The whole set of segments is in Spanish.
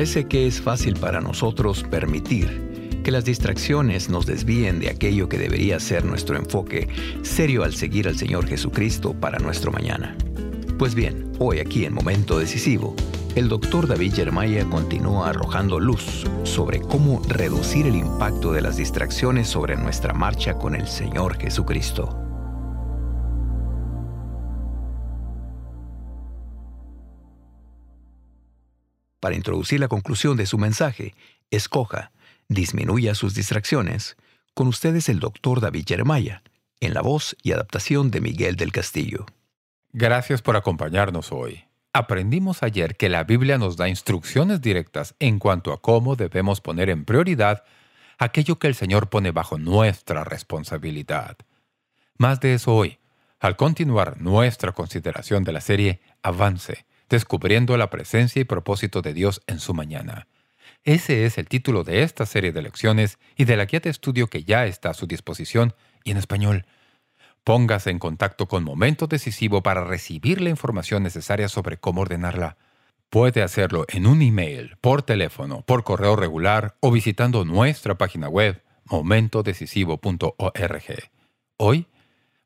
Parece que es fácil para nosotros permitir que las distracciones nos desvíen de aquello que debería ser nuestro enfoque serio al seguir al Señor Jesucristo para nuestro mañana. Pues bien, hoy aquí en Momento Decisivo, el doctor David Jeremiah continúa arrojando luz sobre cómo reducir el impacto de las distracciones sobre nuestra marcha con el Señor Jesucristo. Para introducir la conclusión de su mensaje, escoja, disminuya sus distracciones. Con ustedes el doctor David Jeremiah, en la voz y adaptación de Miguel del Castillo. Gracias por acompañarnos hoy. Aprendimos ayer que la Biblia nos da instrucciones directas en cuanto a cómo debemos poner en prioridad aquello que el Señor pone bajo nuestra responsabilidad. Más de eso hoy, al continuar nuestra consideración de la serie Avance, descubriendo la presencia y propósito de Dios en su mañana. Ese es el título de esta serie de lecciones y de la guía de estudio que ya está a su disposición y en español. Póngase en contacto con Momento Decisivo para recibir la información necesaria sobre cómo ordenarla. Puede hacerlo en un email, por teléfono, por correo regular o visitando nuestra página web momentodecisivo.org. Hoy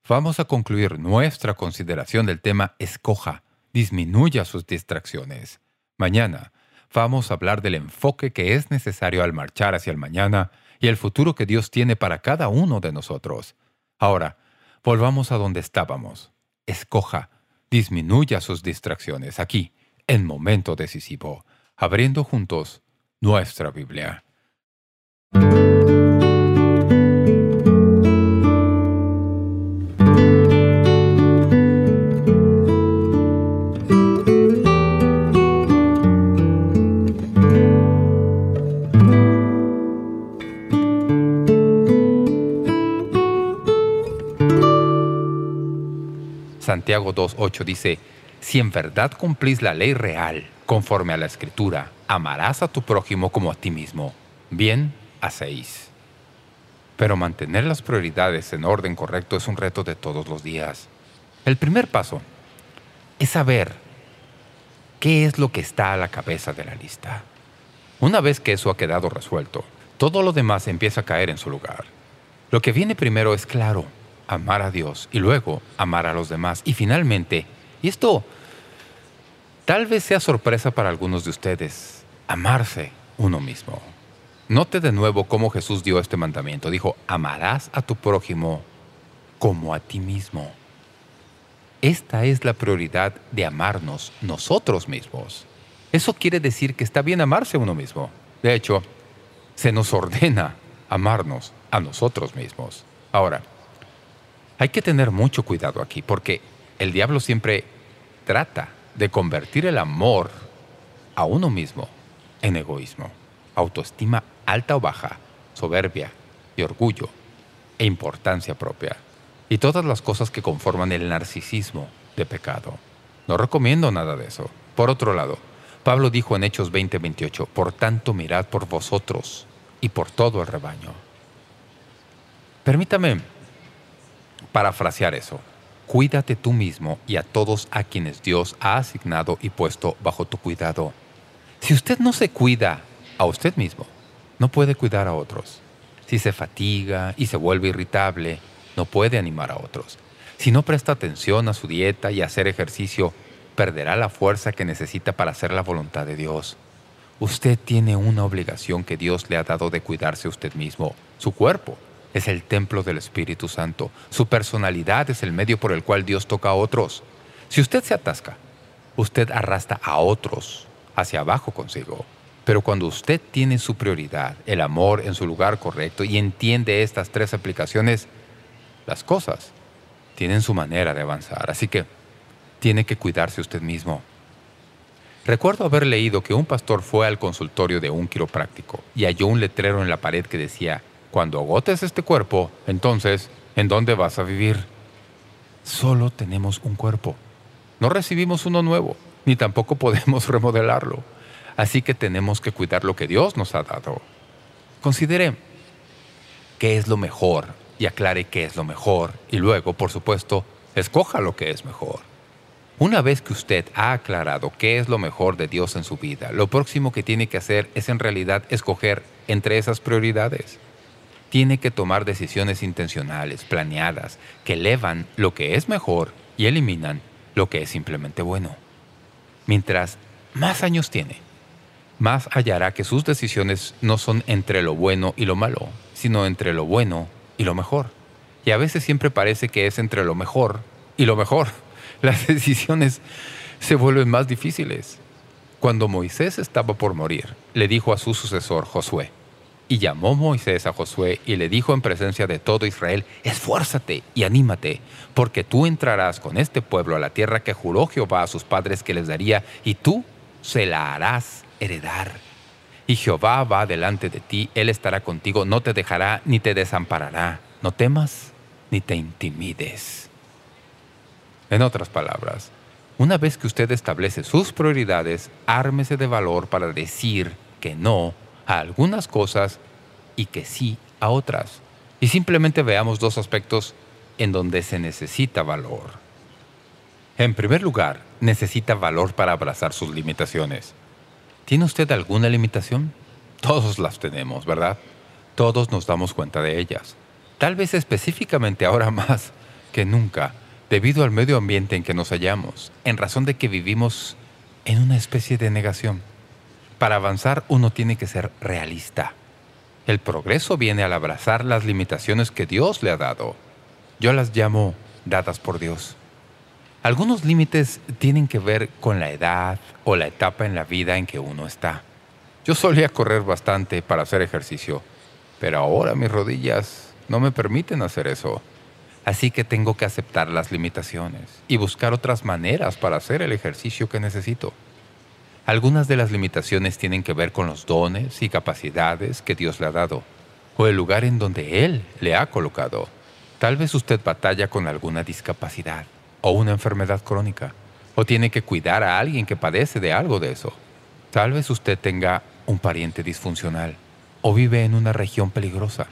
vamos a concluir nuestra consideración del tema Escoja, disminuya sus distracciones. Mañana vamos a hablar del enfoque que es necesario al marchar hacia el mañana y el futuro que Dios tiene para cada uno de nosotros. Ahora, volvamos a donde estábamos. Escoja, disminuya sus distracciones aquí, en momento decisivo, abriendo juntos nuestra Biblia. Santiago 2.8 dice, Si en verdad cumplís la ley real, conforme a la Escritura, amarás a tu prójimo como a ti mismo. Bien hacéis. Pero mantener las prioridades en orden correcto es un reto de todos los días. El primer paso es saber qué es lo que está a la cabeza de la lista. Una vez que eso ha quedado resuelto, todo lo demás empieza a caer en su lugar. Lo que viene primero es claro, amar a Dios y luego amar a los demás. Y finalmente, y esto tal vez sea sorpresa para algunos de ustedes, amarse uno mismo. Note de nuevo cómo Jesús dio este mandamiento. Dijo, amarás a tu prójimo como a ti mismo. Esta es la prioridad de amarnos nosotros mismos. Eso quiere decir que está bien amarse uno mismo. De hecho, se nos ordena amarnos a nosotros mismos. Ahora, hay que tener mucho cuidado aquí, porque el diablo siempre trata de convertir el amor a uno mismo en egoísmo, autoestima alta o baja, soberbia y orgullo e importancia propia, y todas las cosas que conforman el narcisismo de pecado. No recomiendo nada de eso. Por otro lado, Pablo dijo en Hechos 20:28, «Por tanto mirad por vosotros y por todo el rebaño». Permítame parafrasear eso. Cuídate tú mismo y a todos a quienes Dios ha asignado y puesto bajo tu cuidado. Si usted no se cuida a usted mismo, no puede cuidar a otros. Si se fatiga y se vuelve irritable, no puede animar a otros. Si no presta atención a su dieta y a hacer ejercicio, perderá la fuerza que necesita para hacer la voluntad de Dios. Usted tiene una obligación que Dios le ha dado de cuidarse a usted mismo, su cuerpo, es el templo del Espíritu Santo. Su personalidad es el medio por el cual Dios toca a otros. Si usted se atasca, usted arrastra a otros hacia abajo consigo. Pero cuando usted tiene su prioridad, el amor en su lugar correcto y entiende estas tres aplicaciones, las cosas tienen su manera de avanzar. Así que tiene que cuidarse usted mismo. Recuerdo haber leído que un pastor fue al consultorio de un quiropráctico y halló un letrero en la pared que decía cuando agotes este cuerpo, entonces, ¿en dónde vas a vivir? Solo tenemos un cuerpo. No recibimos uno nuevo, ni tampoco podemos remodelarlo. Así que tenemos que cuidar lo que Dios nos ha dado. Considere qué es lo mejor y aclare qué es lo mejor. Y luego, por supuesto, escoja lo que es mejor. Una vez que usted ha aclarado qué es lo mejor de Dios en su vida, lo próximo que tiene que hacer es en realidad escoger entre esas prioridades. Tiene que tomar decisiones intencionales, planeadas, que elevan lo que es mejor y eliminan lo que es simplemente bueno. Mientras más años tiene, más hallará que sus decisiones no son entre lo bueno y lo malo, sino entre lo bueno y lo mejor. Y a veces siempre parece que es entre lo mejor y lo mejor. Las decisiones se vuelven más difíciles. Cuando Moisés estaba por morir, le dijo a su sucesor Josué, y llamó Moisés a Josué y le dijo en presencia de todo Israel, esfuérzate y anímate, porque tú entrarás con este pueblo a la tierra que juró Jehová a sus padres que les daría, y tú se la harás heredar. Y Jehová va delante de ti, Él estará contigo, no te dejará ni te desamparará. No temas ni te intimides. En otras palabras, una vez que usted establece sus prioridades, ármese de valor para decir que no a algunas cosas y que sí a otras. Y simplemente veamos dos aspectos en donde se necesita valor. En primer lugar, necesita valor para abrazar sus limitaciones. ¿Tiene usted alguna limitación? Todos las tenemos, ¿verdad? Todos nos damos cuenta de ellas. Tal vez específicamente ahora más que nunca, debido al medio ambiente en que nos hallamos, en razón de que vivimos en una especie de negación. Para avanzar uno tiene que ser realista. El progreso viene al abrazar las limitaciones que Dios le ha dado. Yo las llamo dadas por Dios. Algunos límites tienen que ver con la edad o la etapa en la vida en que uno está. Yo solía correr bastante para hacer ejercicio, pero ahora mis rodillas no me permiten hacer eso. Así que tengo que aceptar las limitaciones y buscar otras maneras para hacer el ejercicio que necesito. Algunas de las limitaciones tienen que ver con los dones y capacidades que Dios le ha dado, o el lugar en donde Él le ha colocado. Tal vez usted batalla con alguna discapacidad o una enfermedad crónica, o tiene que cuidar a alguien que padece de algo de eso. Tal vez usted tenga un pariente disfuncional, o vive en una región peligrosa.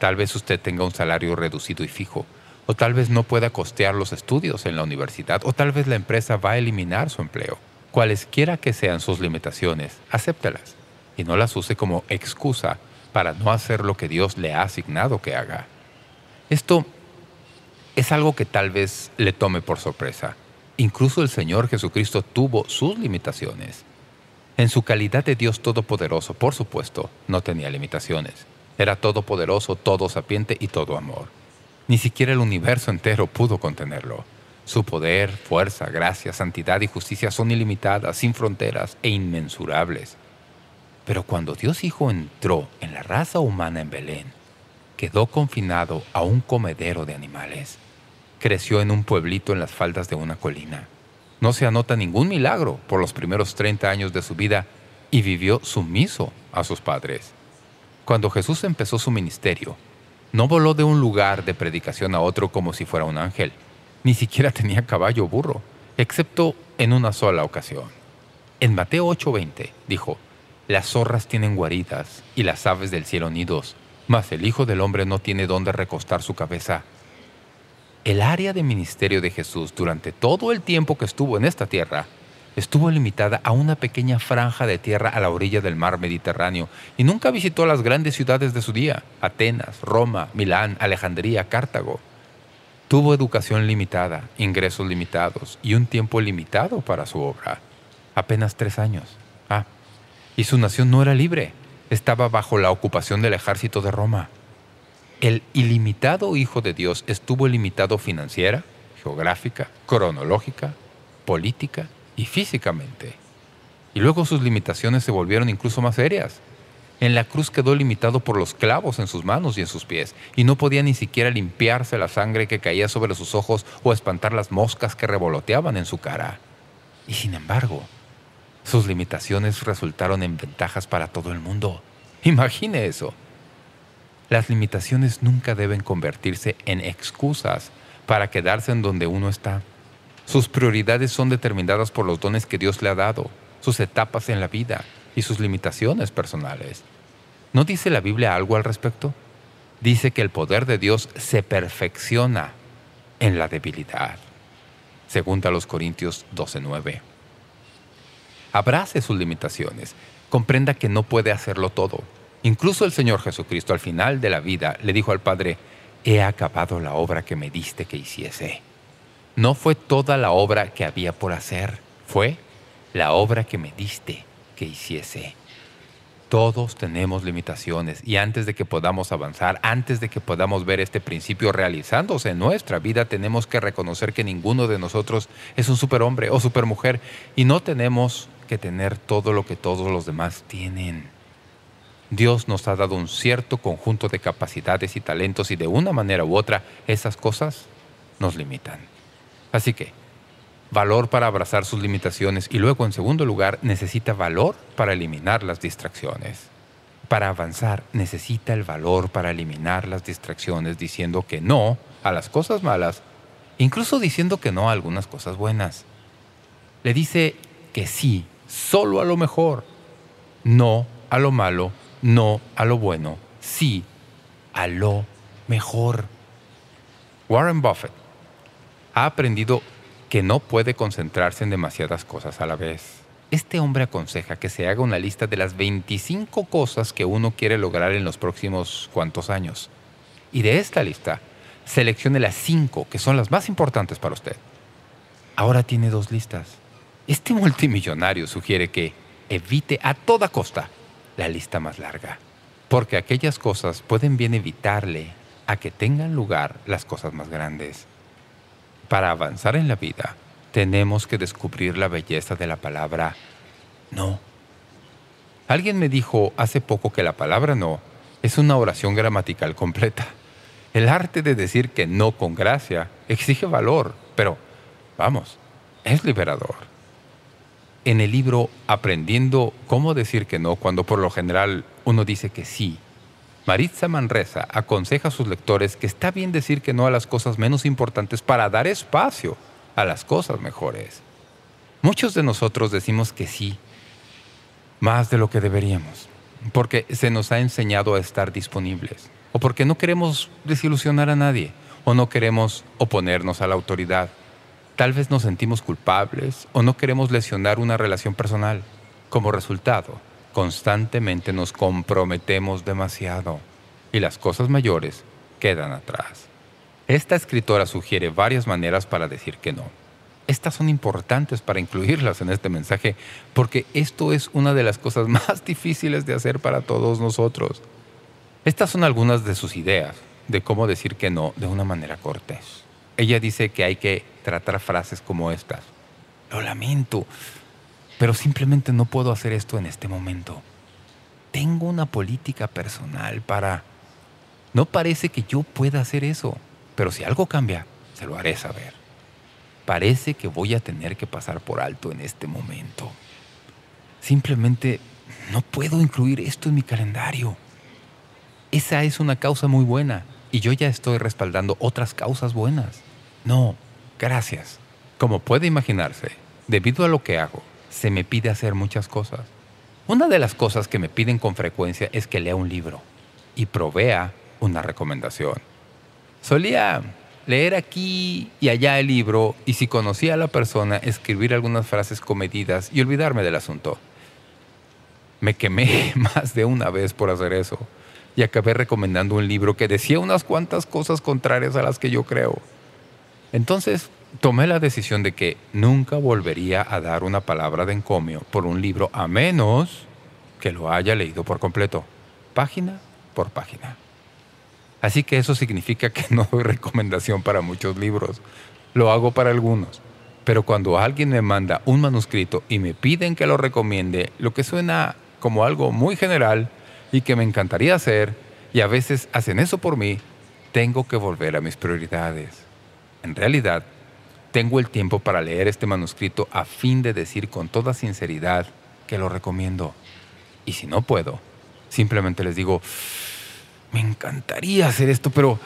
Tal vez usted tenga un salario reducido y fijo, o tal vez no pueda costear los estudios en la universidad, o tal vez la empresa va a eliminar su empleo. Cualesquiera que sean sus limitaciones, acéptelas y no las use como excusa para no hacer lo que Dios le ha asignado que haga. Esto es algo que tal vez le tome por sorpresa. Incluso el Señor Jesucristo tuvo sus limitaciones. En su calidad de Dios Todopoderoso, por supuesto, no tenía limitaciones. Era todopoderoso, todo sapiente y todo amor. Ni siquiera el universo entero pudo contenerlo. Su poder, fuerza, gracia, santidad y justicia son ilimitadas, sin fronteras e inmensurables. Pero cuando Dios Hijo entró en la raza humana en Belén, quedó confinado a un comedero de animales. Creció en un pueblito en las faldas de una colina. No se anota ningún milagro por los primeros 30 años de su vida y vivió sumiso a sus padres. Cuando Jesús empezó su ministerio, no voló de un lugar de predicación a otro como si fuera un ángel. Ni siquiera tenía caballo o burro, excepto en una sola ocasión. En Mateo 8:20 dijo, «Las zorras tienen guaridas y las aves del cielo nidos, mas el Hijo del Hombre no tiene dónde recostar su cabeza». El área de ministerio de Jesús durante todo el tiempo que estuvo en esta tierra estuvo limitada a una pequeña franja de tierra a la orilla del mar Mediterráneo y nunca visitó las grandes ciudades de su día, Atenas, Roma, Milán, Alejandría, Cartago. Tuvo educación limitada, ingresos limitados y un tiempo limitado para su obra. Apenas tres años. Ah, y su nación no era libre. Estaba bajo la ocupación del ejército de Roma. El ilimitado Hijo de Dios estuvo limitado financiera, geográfica, cronológica, política y físicamente. Y luego sus limitaciones se volvieron incluso más serias. En la cruz quedó limitado por los clavos en sus manos y en sus pies, y no podía ni siquiera limpiarse la sangre que caía sobre sus ojos o espantar las moscas que revoloteaban en su cara. Y sin embargo, sus limitaciones resultaron en ventajas para todo el mundo. Imagine eso. Las limitaciones nunca deben convertirse en excusas para quedarse en donde uno está. Sus prioridades son determinadas por los dones que Dios le ha dado, sus etapas en la vida y sus limitaciones personales. ¿No dice la Biblia algo al respecto? Dice que el poder de Dios se perfecciona en la debilidad. según a los Corintios 12.9. Abrace sus limitaciones. Comprenda que no puede hacerlo todo. Incluso el Señor Jesucristo al final de la vida le dijo al Padre, «He acabado la obra que me diste que hiciese». No fue toda la obra que había por hacer, fue la obra que me diste que hiciese. Todos tenemos limitaciones y antes de que podamos avanzar, antes de que podamos ver este principio realizándose en nuestra vida, tenemos que reconocer que ninguno de nosotros es un superhombre o supermujer y no tenemos que tener todo lo que todos los demás tienen. Dios nos ha dado un cierto conjunto de capacidades y talentos y de una manera u otra esas cosas nos limitan. Así que, valor para abrazar sus limitaciones y luego, en segundo lugar, necesita valor para eliminar las distracciones. Para avanzar, necesita el valor para eliminar las distracciones diciendo que no a las cosas malas, incluso diciendo que no a algunas cosas buenas. Le dice que sí, solo a lo mejor, no a lo malo, no a lo bueno, sí a lo mejor. Warren Buffett ha aprendido que no puede concentrarse en demasiadas cosas a la vez. Este hombre aconseja que se haga una lista de las 25 cosas que uno quiere lograr en los próximos cuantos años. Y de esta lista, seleccione las 5 que son las más importantes para usted. Ahora tiene dos listas. Este multimillonario sugiere que evite a toda costa la lista más larga, porque aquellas cosas pueden bien evitarle a que tengan lugar las cosas más grandes. Para avanzar en la vida, tenemos que descubrir la belleza de la palabra no. Alguien me dijo hace poco que la palabra no es una oración gramatical completa. El arte de decir que no con gracia exige valor, pero, vamos, es liberador. En el libro Aprendiendo cómo decir que no cuando por lo general uno dice que sí, Maritza Manresa aconseja a sus lectores que está bien decir que no a las cosas menos importantes para dar espacio a las cosas mejores. Muchos de nosotros decimos que sí, más de lo que deberíamos, porque se nos ha enseñado a estar disponibles, o porque no queremos desilusionar a nadie, o no queremos oponernos a la autoridad. Tal vez nos sentimos culpables, o no queremos lesionar una relación personal. Como resultado, constantemente nos comprometemos demasiado y las cosas mayores quedan atrás. Esta escritora sugiere varias maneras para decir que no. Estas son importantes para incluirlas en este mensaje porque esto es una de las cosas más difíciles de hacer para todos nosotros. Estas son algunas de sus ideas de cómo decir que no de una manera cortés. Ella dice que hay que tratar frases como estas. Lo lamento, pero simplemente no puedo hacer esto en este momento. Tengo una política personal para... No parece que yo pueda hacer eso, pero si algo cambia, se lo haré saber. Parece que voy a tener que pasar por alto en este momento. Simplemente no puedo incluir esto en mi calendario. Esa es una causa muy buena y yo ya estoy respaldando otras causas buenas. No, gracias. Como puede imaginarse, debido a lo que hago, se me pide hacer muchas cosas. Una de las cosas que me piden con frecuencia es que lea un libro y provea una recomendación. Solía leer aquí y allá el libro y si conocía a la persona, escribir algunas frases comedidas y olvidarme del asunto. Me quemé más de una vez por hacer eso y acabé recomendando un libro que decía unas cuantas cosas contrarias a las que yo creo. Entonces tomé la decisión de que nunca volvería a dar una palabra de encomio por un libro a menos que lo haya leído por completo, página por página. Así que eso significa que no doy recomendación para muchos libros. Lo hago para algunos. Pero cuando alguien me manda un manuscrito y me piden que lo recomiende, lo que suena como algo muy general y que me encantaría hacer, y a veces hacen eso por mí, tengo que volver a mis prioridades. En realidad, tengo el tiempo para leer este manuscrito a fin de decir con toda sinceridad que lo recomiendo. Y si no puedo, simplemente les digo, me encantaría hacer esto, pero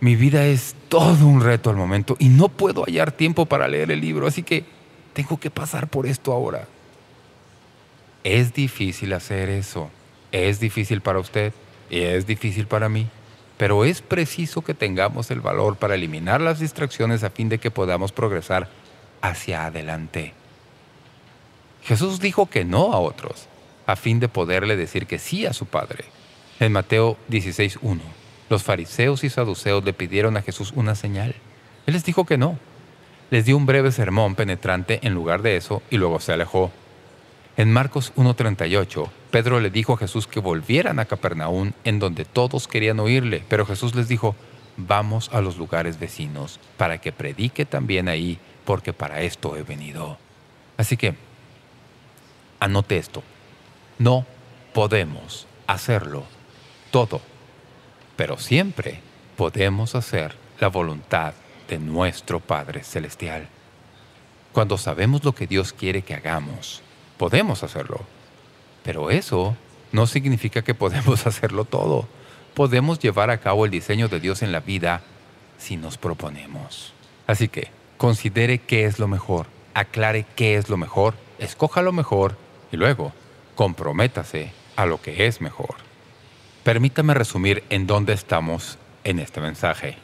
mi vida es todo un reto al momento y no puedo hallar tiempo para leer el libro, así que tengo que pasar por esto ahora. Es difícil hacer eso. Es difícil para usted y es difícil para mí pero es preciso que tengamos el valor para eliminar las distracciones a fin de que podamos progresar hacia adelante. Jesús dijo que no a otros, a fin de poderle decir que sí a su Padre. En Mateo 16.1, los fariseos y saduceos le pidieron a Jesús una señal. Él les dijo que no. Les dio un breve sermón penetrante en lugar de eso y luego se alejó. En Marcos 1.38, Pedro le dijo a Jesús que volvieran a Capernaum, en donde todos querían oírle, pero Jesús les dijo, vamos a los lugares vecinos, para que predique también ahí, porque para esto he venido. Así que, anote esto, no podemos hacerlo todo, pero siempre podemos hacer la voluntad de nuestro Padre Celestial. Cuando sabemos lo que Dios quiere que hagamos, podemos hacerlo. Pero eso no significa que podemos hacerlo todo. Podemos llevar a cabo el diseño de Dios en la vida si nos proponemos. Así que, considere qué es lo mejor, aclare qué es lo mejor, escoja lo mejor y luego comprométase a lo que es mejor. Permítame resumir en dónde estamos en este mensaje.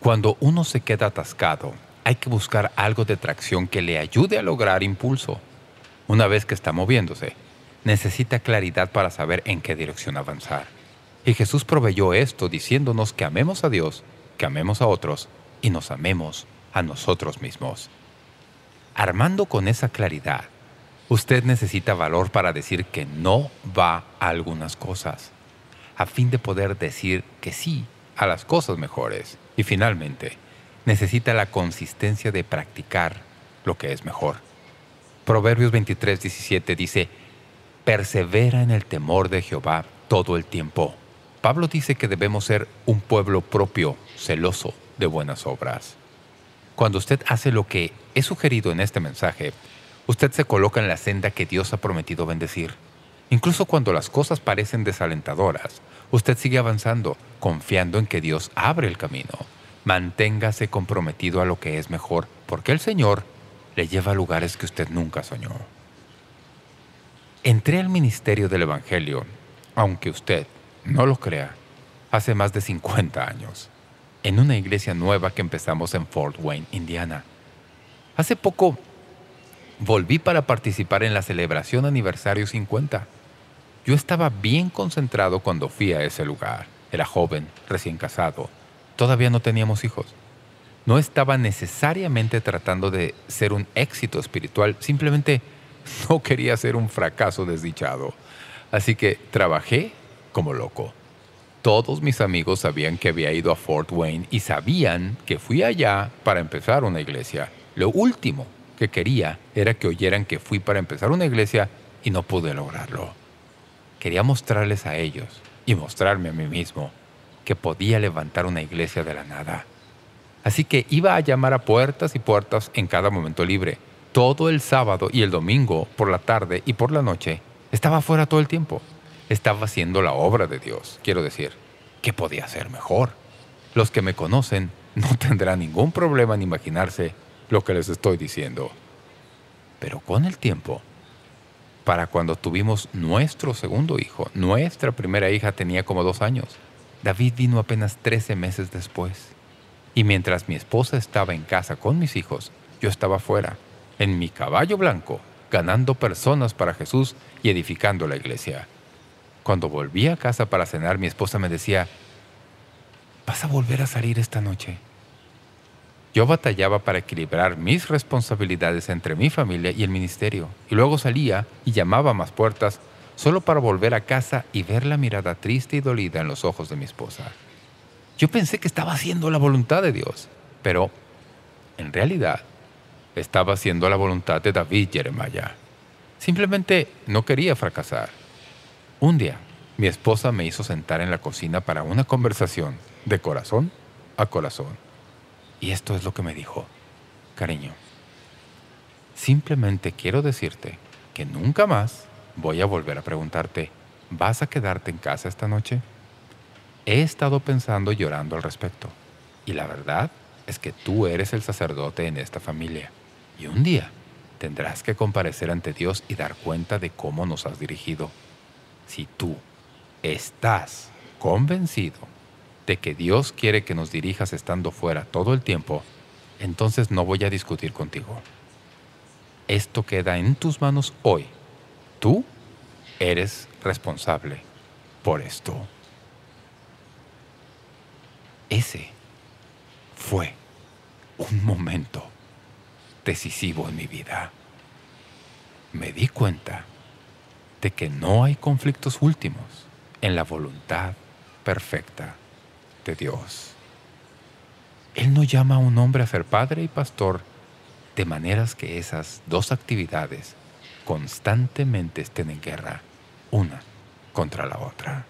Cuando uno se queda atascado, hay que buscar algo de tracción que le ayude a lograr impulso. Una vez que está moviéndose, necesita claridad para saber en qué dirección avanzar. Y Jesús proveyó esto diciéndonos que amemos a Dios, que amemos a otros y nos amemos a nosotros mismos. Armando con esa claridad, usted necesita valor para decir que no va a algunas cosas, a fin de poder decir que sí a las cosas mejores. Y finalmente, necesita la consistencia de practicar lo que es mejor. Proverbios 23, 17 dice, persevera en el temor de Jehová todo el tiempo. Pablo dice que debemos ser un pueblo propio, celoso de buenas obras. Cuando usted hace lo que he sugerido en este mensaje, usted se coloca en la senda que Dios ha prometido bendecir. Incluso cuando las cosas parecen desalentadoras, usted sigue avanzando, confiando en que Dios abre el camino. Manténgase comprometido a lo que es mejor, porque el Señor le lleva a lugares que usted nunca soñó. Entré al ministerio del Evangelio, aunque usted no lo crea, hace más de 50 años, en una iglesia nueva que empezamos en Fort Wayne, Indiana. Hace poco volví para participar en la celebración aniversario 50. Yo estaba bien concentrado cuando fui a ese lugar. Era joven, recién casado. Todavía no teníamos hijos. No estaba necesariamente tratando de ser un éxito espiritual, simplemente no quería ser un fracaso desdichado. Así que trabajé como loco. Todos mis amigos sabían que había ido a Fort Wayne y sabían que fui allá para empezar una iglesia. Lo último que quería era que oyeran que fui para empezar una iglesia y no pude lograrlo. Quería mostrarles a ellos y mostrarme a mí mismo que podía levantar una iglesia de la nada. Así que iba a llamar a puertas y puertas en cada momento libre, todo el sábado y el domingo, por la tarde y por la noche, estaba fuera todo el tiempo. Estaba haciendo la obra de Dios, quiero decir. ¿Qué podía ser mejor? Los que me conocen no tendrán ningún problema en imaginarse lo que les estoy diciendo. Pero con el tiempo, para cuando tuvimos nuestro segundo hijo, nuestra primera hija tenía como dos años. David vino apenas 13 meses después. Y mientras mi esposa estaba en casa con mis hijos, yo estaba fuera, en mi caballo blanco, ganando personas para Jesús y edificando la iglesia. Cuando volví a casa para cenar, mi esposa me decía, «¿Vas a volver a salir esta noche?» Yo batallaba para equilibrar mis responsabilidades entre mi familia y el ministerio, y luego salía y llamaba a más puertas solo para volver a casa y ver la mirada triste y dolida en los ojos de mi esposa. Yo pensé que estaba haciendo la voluntad de Dios, pero en realidad estaba haciendo la voluntad de David Jeremiah. Simplemente no quería fracasar. Un día, mi esposa me hizo sentar en la cocina para una conversación de corazón a corazón. Y esto es lo que me dijo. Cariño, simplemente quiero decirte que nunca más voy a volver a preguntarte, ¿vas a quedarte en casa esta noche? He estado pensando y llorando al respecto. Y la verdad es que tú eres el sacerdote en esta familia. Y un día tendrás que comparecer ante Dios y dar cuenta de cómo nos has dirigido. Si tú estás convencido de que Dios quiere que nos dirijas estando fuera todo el tiempo, entonces no voy a discutir contigo. Esto queda en tus manos hoy. Tú eres responsable por esto. Ese fue un momento decisivo en mi vida. Me di cuenta de que no hay conflictos últimos en la voluntad perfecta de Dios. Él no llama a un hombre a ser padre y pastor de maneras que esas dos actividades constantemente estén en guerra, una contra la otra.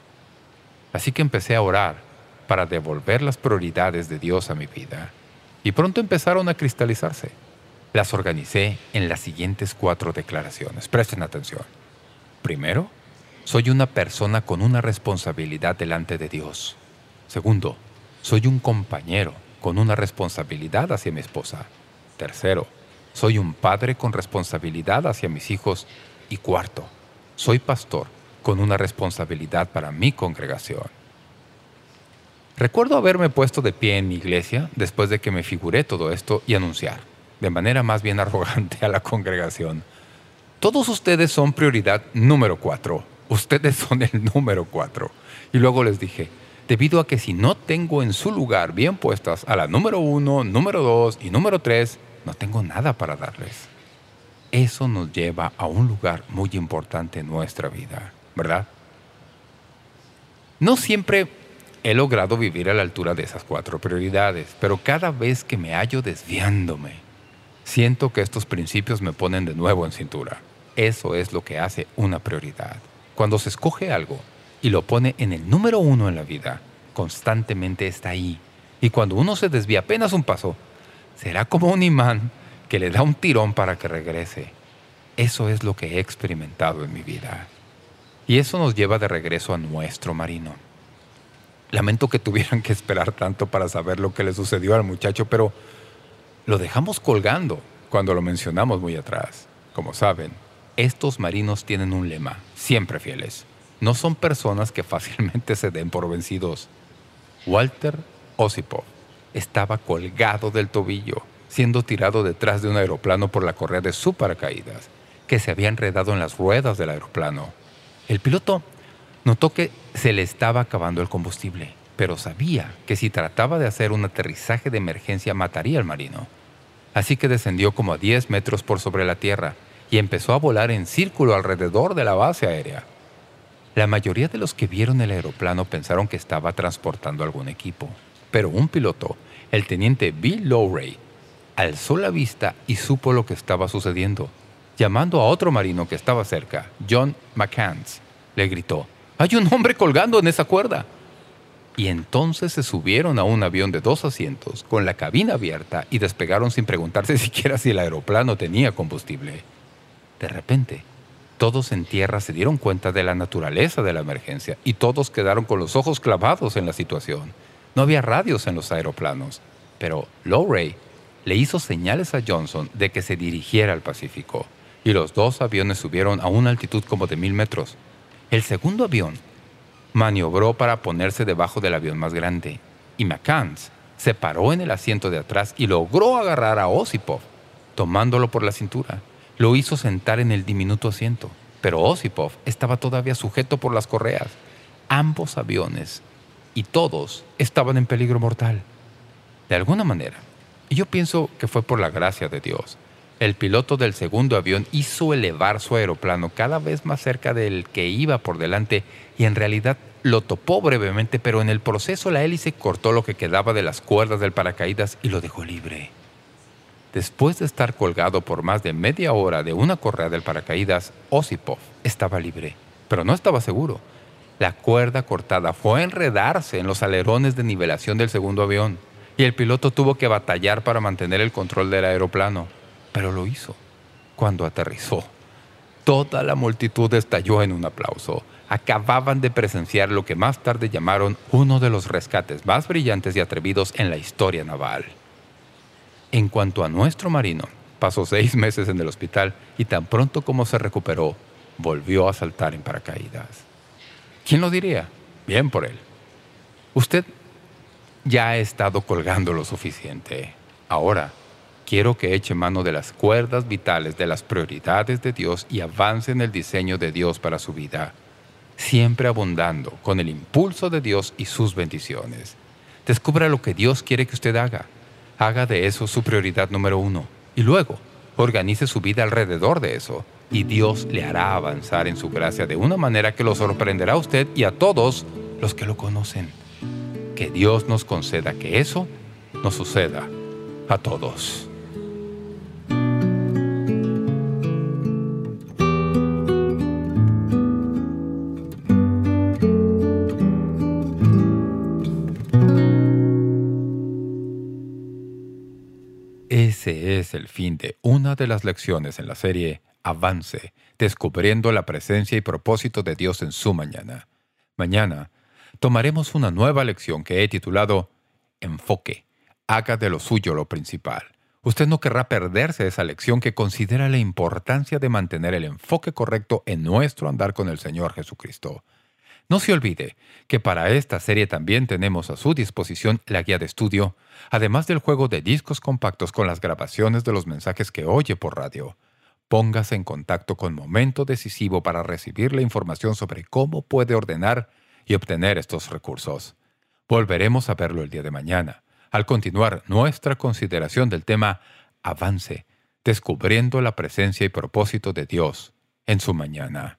Así que empecé a orar para devolver las prioridades de Dios a mi vida. Y pronto empezaron a cristalizarse. Las organicé en las siguientes cuatro declaraciones. Presten atención. Primero, soy una persona con una responsabilidad delante de Dios. Segundo, soy un compañero con una responsabilidad hacia mi esposa. Tercero, soy un padre con responsabilidad hacia mis hijos. Y cuarto, soy pastor con una responsabilidad para mi congregación. Recuerdo haberme puesto de pie en mi iglesia después de que me figuré todo esto y anunciar, de manera más bien arrogante a la congregación, todos ustedes son prioridad número cuatro. Ustedes son el número cuatro. Y luego les dije, debido a que si no tengo en su lugar bien puestas a la número uno, número dos y número tres, no tengo nada para darles. Eso nos lleva a un lugar muy importante en nuestra vida, ¿verdad? No siempre he logrado vivir a la altura de esas cuatro prioridades, pero cada vez que me hallo desviándome, siento que estos principios me ponen de nuevo en cintura. Eso es lo que hace una prioridad. Cuando se escoge algo y lo pone en el número uno en la vida, constantemente está ahí. Y cuando uno se desvía apenas un paso, será como un imán que le da un tirón para que regrese. Eso es lo que he experimentado en mi vida. Y eso nos lleva de regreso a nuestro marino. Lamento que tuvieran que esperar tanto para saber lo que le sucedió al muchacho, pero lo dejamos colgando cuando lo mencionamos muy atrás. Como saben, estos marinos tienen un lema, siempre fieles. No son personas que fácilmente se den por vencidos. Walter Osipov estaba colgado del tobillo, siendo tirado detrás de un aeroplano por la correa de su paracaídas, que se había enredado en las ruedas del aeroplano. El piloto notó que se le estaba acabando el combustible, pero sabía que si trataba de hacer un aterrizaje de emergencia mataría al marino. Así que descendió como a 10 metros por sobre la tierra y empezó a volar en círculo alrededor de la base aérea. La mayoría de los que vieron el aeroplano pensaron que estaba transportando algún equipo, pero un piloto, el teniente Bill Lowray, alzó la vista y supo lo que estaba sucediendo. Llamando a otro marino que estaba cerca, John McCants, le gritó, «¡Hay un hombre colgando en esa cuerda!» Y entonces se subieron a un avión de dos asientos, con la cabina abierta, y despegaron sin preguntarse siquiera si el aeroplano tenía combustible. De repente, todos en tierra se dieron cuenta de la naturaleza de la emergencia y todos quedaron con los ojos clavados en la situación. No había radios en los aeroplanos, pero Lowray le hizo señales a Johnson de que se dirigiera al Pacífico y los dos aviones subieron a una altitud como de mil metros. El segundo avión maniobró para ponerse debajo del avión más grande y McCanns se paró en el asiento de atrás y logró agarrar a Osipov, tomándolo por la cintura lo hizo sentar en el diminuto asiento, pero Osipov estaba todavía sujeto por las correas. Ambos aviones y todos estaban en peligro mortal. De alguna manera, y yo pienso que fue por la gracia de Dios, el piloto del segundo avión hizo elevar su aeroplano cada vez más cerca del que iba por delante y en realidad lo topó brevemente, pero en el proceso la hélice cortó lo que quedaba de las cuerdas del paracaídas y lo dejó libre. Después de estar colgado por más de media hora de una correa del paracaídas, Osipov estaba libre, pero no estaba seguro. La cuerda cortada fue a enredarse en los alerones de nivelación del segundo avión y el piloto tuvo que batallar para mantener el control del aeroplano, pero lo hizo. Cuando aterrizó, toda la multitud estalló en un aplauso. Acababan de presenciar lo que más tarde llamaron uno de los rescates más brillantes y atrevidos en la historia naval. En cuanto a nuestro marino, pasó seis meses en el hospital y tan pronto como se recuperó, volvió a saltar en paracaídas. ¿Quién lo diría? Bien por él. Usted ya ha estado colgando lo suficiente. Ahora, quiero que eche mano de las cuerdas vitales de las prioridades de Dios y avance en el diseño de Dios para su vida, siempre abundando con el impulso de Dios y sus bendiciones. Descubra lo que Dios quiere que usted haga. Haga de eso su prioridad número uno. Y luego, organice su vida alrededor de eso. Y Dios le hará avanzar en su gracia de una manera que lo sorprenderá a usted y a todos los que lo conocen. Que Dios nos conceda que eso nos suceda a todos. Ese es el fin de una de las lecciones en la serie Avance, descubriendo la presencia y propósito de Dios en su mañana. Mañana tomaremos una nueva lección que he titulado Enfoque. Haga de lo suyo lo principal. Usted no querrá perderse esa lección que considera la importancia de mantener el enfoque correcto en nuestro andar con el Señor Jesucristo. No se olvide que para esta serie también tenemos a su disposición la guía de estudio, además del juego de discos compactos con las grabaciones de los mensajes que oye por radio. Póngase en contacto con Momento Decisivo para recibir la información sobre cómo puede ordenar y obtener estos recursos. Volveremos a verlo el día de mañana, al continuar nuestra consideración del tema Avance, descubriendo la presencia y propósito de Dios en su mañana.